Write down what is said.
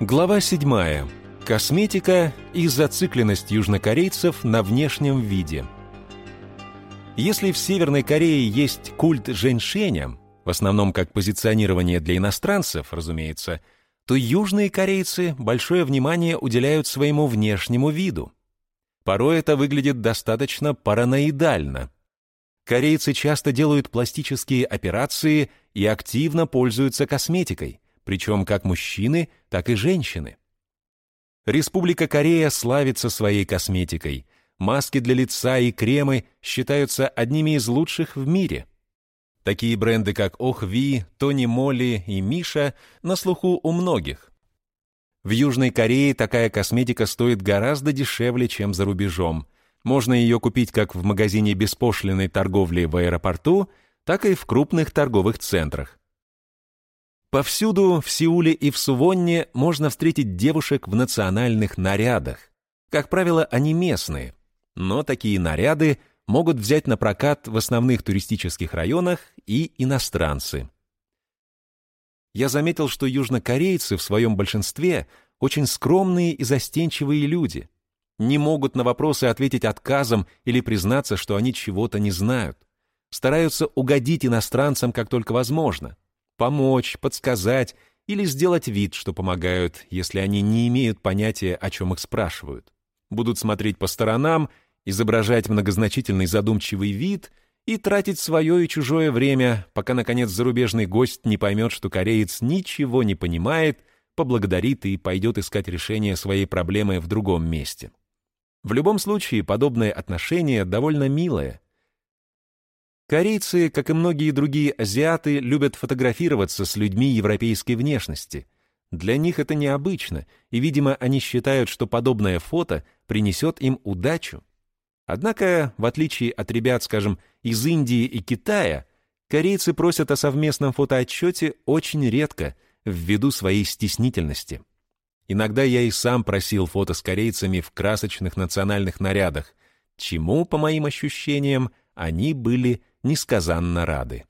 Глава 7. Косметика и зацикленность южнокорейцев на внешнем виде. Если в Северной Корее есть культ женьшеня, в основном как позиционирование для иностранцев, разумеется, то южные корейцы большое внимание уделяют своему внешнему виду. Порой это выглядит достаточно параноидально. Корейцы часто делают пластические операции и активно пользуются косметикой – причем как мужчины, так и женщины. Республика Корея славится своей косметикой. Маски для лица и кремы считаются одними из лучших в мире. Такие бренды, как Охви, Тони Молли и Миша на слуху у многих. В Южной Корее такая косметика стоит гораздо дешевле, чем за рубежом. Можно ее купить как в магазине беспошлиной торговли в аэропорту, так и в крупных торговых центрах. Повсюду, в Сеуле и в Сувонне, можно встретить девушек в национальных нарядах. Как правило, они местные, но такие наряды могут взять на прокат в основных туристических районах и иностранцы. Я заметил, что южнокорейцы в своем большинстве очень скромные и застенчивые люди. Не могут на вопросы ответить отказом или признаться, что они чего-то не знают. Стараются угодить иностранцам как только возможно – помочь, подсказать или сделать вид, что помогают, если они не имеют понятия, о чем их спрашивают. Будут смотреть по сторонам, изображать многозначительный задумчивый вид и тратить свое и чужое время, пока, наконец, зарубежный гость не поймет, что кореец ничего не понимает, поблагодарит и пойдет искать решение своей проблемы в другом месте. В любом случае, подобное отношение довольно милое — Корейцы, как и многие другие азиаты, любят фотографироваться с людьми европейской внешности. Для них это необычно, и, видимо, они считают, что подобное фото принесет им удачу. Однако, в отличие от ребят, скажем, из Индии и Китая, корейцы просят о совместном фотоотчете очень редко, ввиду своей стеснительности. Иногда я и сам просил фото с корейцами в красочных национальных нарядах, чему, по моим ощущениям, они были несказанно рады.